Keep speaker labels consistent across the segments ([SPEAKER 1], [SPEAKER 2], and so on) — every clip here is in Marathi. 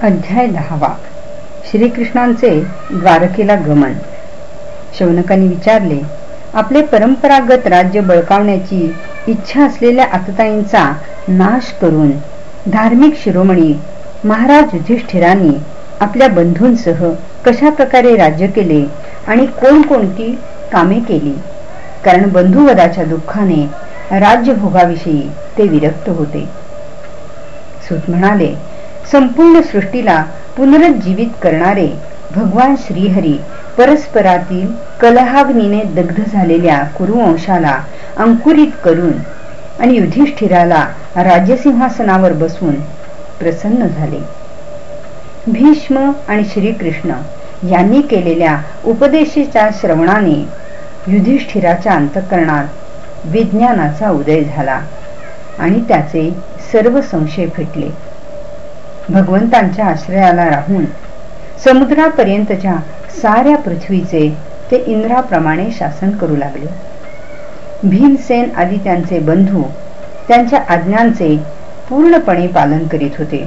[SPEAKER 1] अध्याय दहावा. श्रीकृष्णांचे द्वारकेला गमन. शौनकांनी विचारले आपले परंपरागत राज्य बळकावण्याची इच्छा असलेल्या आतताईंचा नाश करून धार्मिक शिरोमणी महाराज युधिष्ठिरांनी आपल्या बंधूंसह कशा प्रकारे राज्य केले आणि कोणकोणती कामे केली? कारण बंधुवदाच्या दुःखाने राज्यभोगाविषयी ते विरक्त होते. सुत म्हणाले संपूर्ण सृष्टीला पुनरुज्जीवित करणारे भगवान श्रीहरी परस्परातील कलहाग्नीने दग्ध झालेल्या कुरुवंशाला अंकुरित करून आणि युधिष्ठिराला राज्यसिंहासनावर बसून प्रसन्न झाले. भीष्म आणि श्रीकृष्ण यांनी केलेल्या उपदेशाच्या श्रवणाने युधिष्ठिराच्या अंतकरणात विज्ञानाचा उदय झाला आणि त्याचे सर्व संशय फिटले. भगवंतांच्या आश्रयाला राहून समुद्रापर्यंतच्या साऱ्या पृथ्वीचे ते इंद्राप्रमाणे शासन करू लागले. भीमसेन आदी त्यांचे बंधू त्यांच्या आज्ञांचे पूर्णपणे पालन करीत होते.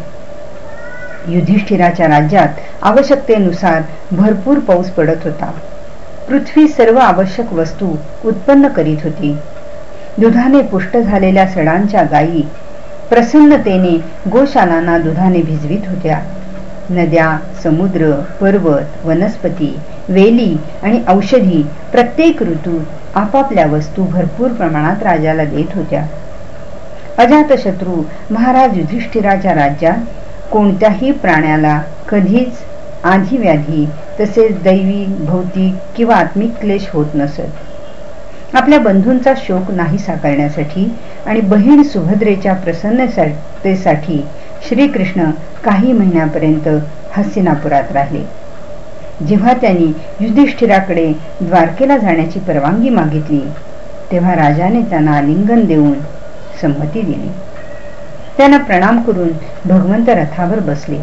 [SPEAKER 1] युधिष्ठिराच्या राज्यात आवश्यकतेनुसार भरपूर पाऊस पडत होता. पृथ्वी सर्व आवश्यक वस्तू उत्पन्न करीत होती. दुधाने पुष्ट झालेल्या सडांच्या गायी प्रसन्नतेने गोशालांना दुधाने भिजवीत होत्या. नद्या समुद्र पर्वत वनस्पती वेली आणि औषधी प्रत्येक ऋतू आपापल्या वस्तू भरपूर प्रमाणात राजाला देत होत्या. अजातशत्रू महाराज युधिष्ठिराच्या राज्यात कोणत्याही प्राण्याला कधीच आधी व्याधी तसेच दैवी भौतिक किंवा आत्मिक क्लेश होत नसत. आपल्या बंधूंचा शोक नाही साकारण्यासाठी आणि बहीण सुभद्रेच्या प्रसन्नतेसाठी श्रीकृष्ण काही महिन्यापर्यंत हस्तिनापुरात राहिले. जेव्हा त्यांनी युधिष्ठिराकडे द्वारकेला जाण्याची परवानगी मागितली तेव्हा राजाने त्यांना आलिंगन देऊन संमती दिली. त्यांना प्रणाम करून भगवंत रथावर बसले.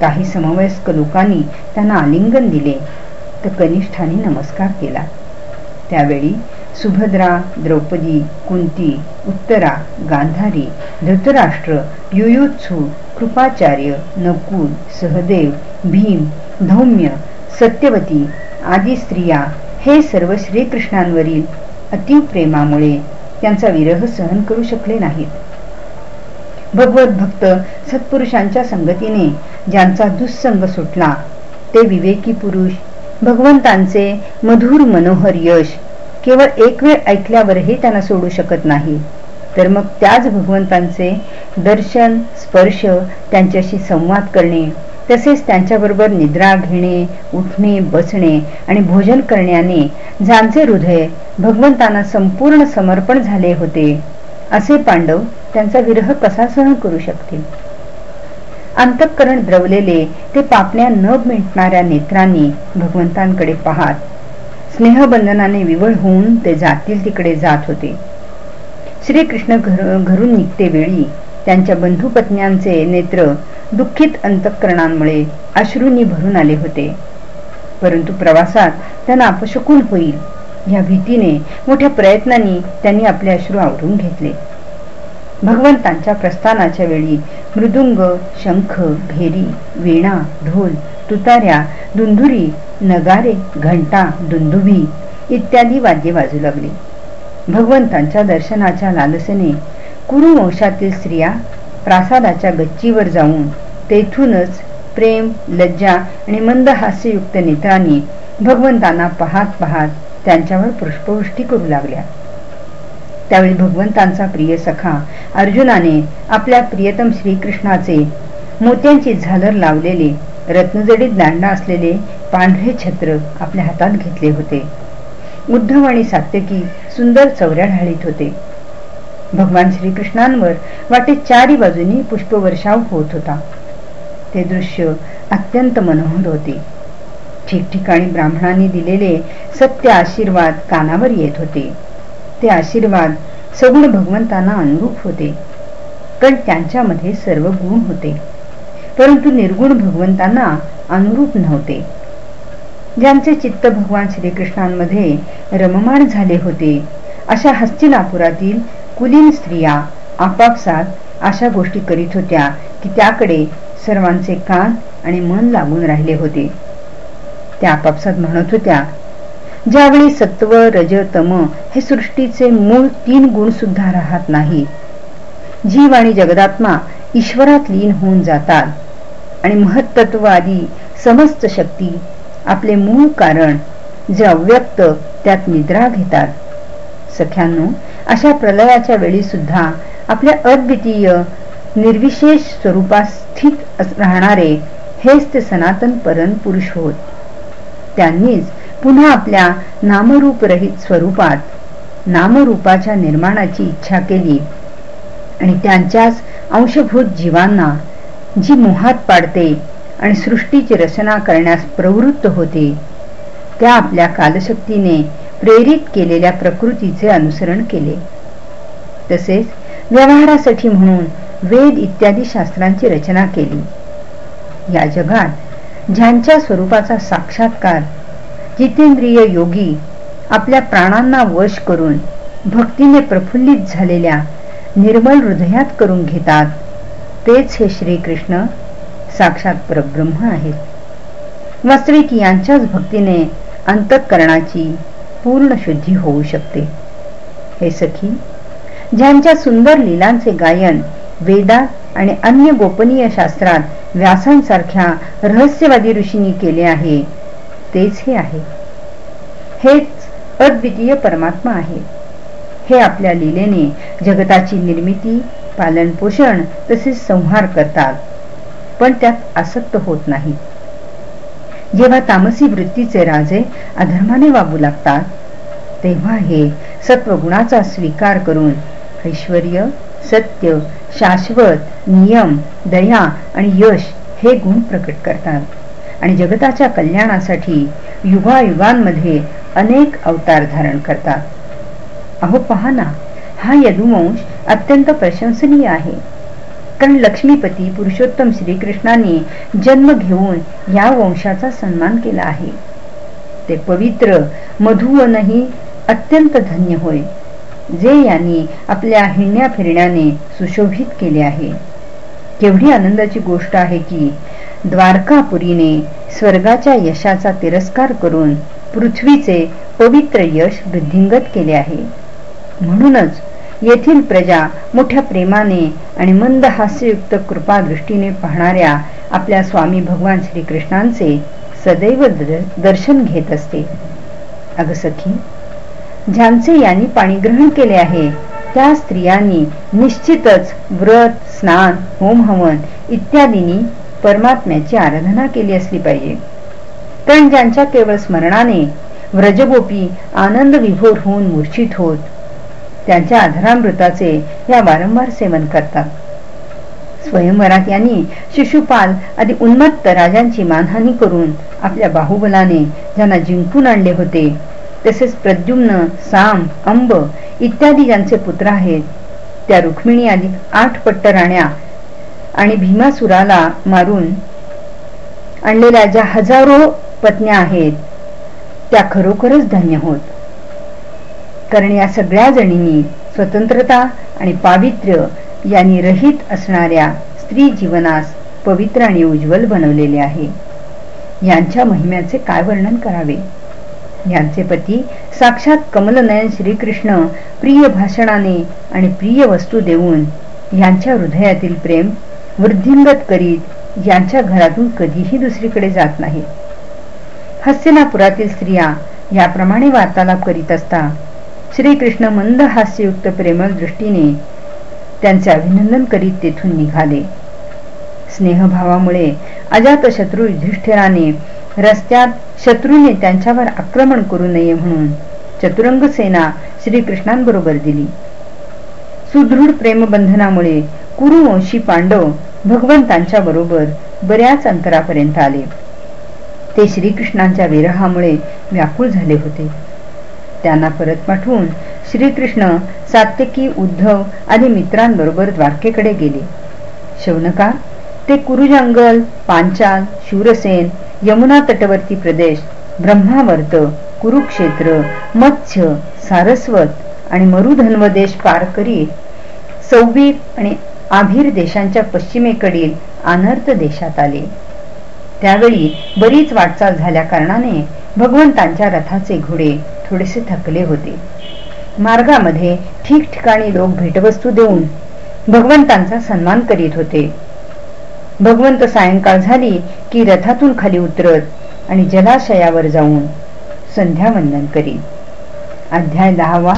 [SPEAKER 1] काही समवयस्क लोकांनी त्यांना आलिंगन दिले तर कनिष्ठांनी नमस्कार केला. त्यावेळी सुभद्रा द्रौपदी कुंती उत्तरा गांधारी धृतराष्ट्र युयुत्सु कृपाचार्य नकुल सहदेव भीम धौम्य सत्यवती आदी स्त्रिया हे सर्व श्रीकृष्णांवरील अतिप्रेमामुळे त्यांचा विरह सहन करू शकले नाहीत. भगवत भक्त सत्पुरुषांच्या संगतीने ज्यांचा दुस्संग सुटला ते विवेकी पुरुष भगवंतांचे मधुर मनोहर यश केवळ एक वेळ ऐकल्यावरही त्यांना सोडू शकत नाही. तर मग त्याच भगवंतांचे दर्शन स्पर्श त्यांच्याशी संवाद करणे तसेच त्यांच्याबरोबर निद्रा घेणे उठणे बसणे आणि भोजन करण्याने ज्यांचे हृदय भगवंतांना संपूर्ण समर्पण झाले होते असे पांडव त्यांचा विरह कसा सहन करू शकतील? अंतःकरण द्रवलेले ते पापण्या न मिटणाऱ्या नेत्रांनी भगवंतांकडे पाहत. स्नेहबंधनाने विवळ होऊन ते जातील तिकडे जात होते. श्रीकृष्ण घर घरून निघते वेळी त्यांच्या बंधुपत्न्यांचे नेत्र दुःखित अंतःकरणांमुळे अश्रूंनी भरून आले होते. परंतु प्रवासात त्यांना अपशकून होईल या भीतीने मोठ्या प्रयत्नांनी त्यांनी आपले अश्रू आवरून घेतले. भगवंतांच्या प्रस्थानाच्या वेळी मृदुंग शंख भेरी वीणा ढोल तुतार्या दुंधुरी नगारे घंटा दुंदुभी इत्यादी वाद्ये वाजू लागली. भगवंतांच्या दर्शनाच्या लालसेने कुरुवंशातील स्त्रिया प्रासादाच्या गच्चीवर जाऊन तेथूनच प्रेम लज्जा आणि मंद हास्ययुक्त नेत्रांनी भगवंतांना पाहत पाहत त्यांच्यावर पुष्पवृष्टी करू लागल्या. त्यावेळी भगवंतांचा प्रिय सखा अर्जुनाने आपल्या प्रियतम श्रीकृष्णाचे मोत्यांची झालर लावलेले रत्नजडीत दांडा असलेले पांढरे छत्र आपल्या हातात घेतले होते. उद्धव आणि सात्यकी सुंदर चौऱ्या ढाळीत होते. भगवान श्रीकृष्णांवर वाटे चारी बाजूनी पुष्पवर्षाव होत होता. ते दृश्य अत्यंत मनोहर होते. ठिकठिकाणी ब्राह्मणांनी दिलेले सत्य आशीर्वाद कानावर येत होते. ते आशीर्वाद सगुण भगवंतांना अनुरूप होते. पण त्यांच्यामध्ये सर्व गुण होते. परंतु निर्गुण भगवंतांना अनुरूप नव्हते. ज्यांचे चित्त भगवान श्रीकृष्णांमध्ये रममाण झाले होते अशा हस्तिनापुरातील कुलीन स्त्रिया आपापसात अशा गोष्टी करीत होत्या की त्याकडे सर्वांचे कान आणि मन लागून राहिले होते. त्या आपापसात म्हणत होत्या ज्यावेळी सत्व रज तम हे सृष्टीचे मूळ तीन गुण सुद्धा राहत नाही. जीव आणि जगदात्मा ईश्वरात लीन होऊन जातात. आणि महत्त्व आदी समस्त शक्ती आपले मूळ कारण जे अव्यक्त त्यात निद्रा घेतात. सख्यांनो अशा प्रलयाच्या वेळी सुद्धा आपल्या अद्वितीय निर्विशेष स्वरूपात स्थित राहणारे हेच ते सनातन परम पुरुष होत. त्यांनीच पुन्हा आपल्या नामरूपरहित स्वरूपात नामरूपाच्या निर्माणाची इच्छा केली. आणि त्यांच्याच अंशभूत जीवांना जी मोहात पाडते आणि सृष्टीची रचना करण्यास प्रवृत्त होते त्या आपल्या कालशक्तीने प्रेरित केलेल्या प्रकृतीचे अनुसरण केले. तसेच व्यवहारासाठी म्हणून वेद इत्यादी शास्त्रांची रचना केली. या जगात ज्यांच्या स्वरूपाचा साक्षात्कार जितेंद्रिय योगी आपल्या प्राणांना वश करून भक्तीने प्रफुल्लित झालेल्या निर्मल हृदयात करून घेतात. तेच हे श्रीकृष्ण साक्षात परब्रह्म आहेत. वास्तविक यांच्याच भक्तीने अंतःकरणाची पूर्ण शुद्धी होऊ शकते. हे सखी ज्यांच्या सुंदर लीलांचे गायन वेदात आणि अन्य गोपनीय शास्त्रात व्यासांसारख्या रहस्यवादी ऋषींनी केले आहे तेच हे आहे. हेच अद्वितीय परमात्मा आहे. हे आपल्या लीलेने जगताची निर्मिती पालन पोषण तसेच संहार करतात. पण त्यात आसक्त होत नाही. जेव्हा तामसी वृत्तीचे राजे अधर्माने वागू लागतात तेव्हा हे सत्वगुणाचा स्वीकार करून ऐश्वर सत्य शाश्वत नियम दया आणि यश हे गुण प्रकट करतात. आणि जगताच्या कल्याणासाठी युगायुगांमध्ये अनेक अवतार धारण करतात. अहो पहा ना हा यदुवंश अत्यंत प्रशंसनीय आहे. कारण लक्ष्मीपती पुरुषोत्तम श्रीकृष्णाने जन्म घेऊन या वंशाचा सन्मान केला आहे. ते पवित्र मधुवनही अत्यंत धन्य होय जे यांनी आपल्या हिरण्या फिरण्याने सुशोभित केले आहे. केवढी आनंदाची गोष्ट आहे की द्वारकापुरीने स्वर्गाच्या यशाचा तिरस्कार करून पृथ्वीचे पवित्र यश वृद्धिंगत केले आहे. म्हणूनच येथील प्रजा मोठ्या प्रेमाने आणि मंद हास्ययुक्त कृपा दृष्टीने पाहणाऱ्या आपल्या स्वामी भगवान श्रीकृष्णांचे सदैव दर्शन घेत असते. अग सखी ज्यांचे यांनी पाणी ग्रहण केले आहे त्या स्त्रियांनी निश्चितच व्रत स्नान होम हवन इत्यादींनी परमात्म्याची आराधना केली असली पाहिजे. पण ज्यांच्या केवळ स्मरणाने व्रजगोपी आनंद विभोर होऊन मूर्छित होत त्यांच्या आधारामृताचे या वारंवार सेवन करतात. स्वयंवरात यांनी शिशुपाल आदी उन्मत्त राजांची मानहानी करून आपल्या बाहुबलाने ज्यांना जिंकून आणले होते तसेच प्रद्युम्न साम अंब इत्यादी ज्यांचे पुत्र आहेत त्या रुक्मिणी आदी आठ पट्ट राण्या आणि भीमासुराला मारून आणलेल्या ज्या हजारो पत्न्या आहेत त्या खरोखरच धन्य होत. कारण या सगळ्या जणींनी स्वतंत्रता आणि पावित्र्य यांनी रहित असणाऱ्या स्त्री जीवनास पवित्र आणि उज्ज्वल बनवलेले आहे. यांच्या महिम्याचे काय वर्णन करावे? यांचे पती साक्षात कमलनयन श्रीकृष्ण प्रिय भाषणाने आणि प्रिय वस्तू देऊन यांच्या हृदयातील प्रेम वृद्धिंगत करीत यांच्या घरातून कधीही दुसरीकडे जात नाही. हस्तिनापुरातील स्त्रिया याप्रमाणे वार्तालाप करीत असता श्रीकृष्ण मंद हास्ययुक्त प्रेमळ दृष्टीने त्यांचे अभिनंदन करीत तेथून निघाले. स्नेहभावामुळे अजातशत्रू युधिष्ठिराने रस्त्यात शत्रूने त्यांच्यावर आक्रमण करू नये म्हणून चतुरंग सेना श्रीकृष्णांबरोबर दिली. सुदृढ प्रेमबंधनामुळे कुरुवंशी पांडव भगवंतांच्या बरोबर बऱ्याच अंतरापर्यंत आले. ते श्रीकृष्णांच्या विरहामुळे व्याकुळ झाले होते. त्यांना परत पाठवून श्रीकृष्ण सात्यकी उद्धव आणि मित्रांबरोबर द्वारकेकडे गेले. शौनका ते कुरुजंगल पांचाल शूरसेन यमुना तटवर्ती प्रदेश ब्रह्मावर्त कुरुक्षेत्र मत्स्य सारस्वत आणि मरुधन्वदेश पार करीत सौविक आणि आभीर देशांच्या पश्चिमेकडील अनर्थ देशात आले. त्यावेळी बरीच वाटचाल झाल्या कारणाने भगवंतांच्या रथाचे घोडे थोडेसे थकले होते. मार्गामध्ये ठिकठिकाणी लोक भेटवस्तू देऊन भगवंतांचा सन्मान करीत होते. भगवंत सायंकाळ झाली की रथातून खाली उतरत आणि जलाशयावर जाऊन संध्यावंदन करीत. अध्याय दहावा.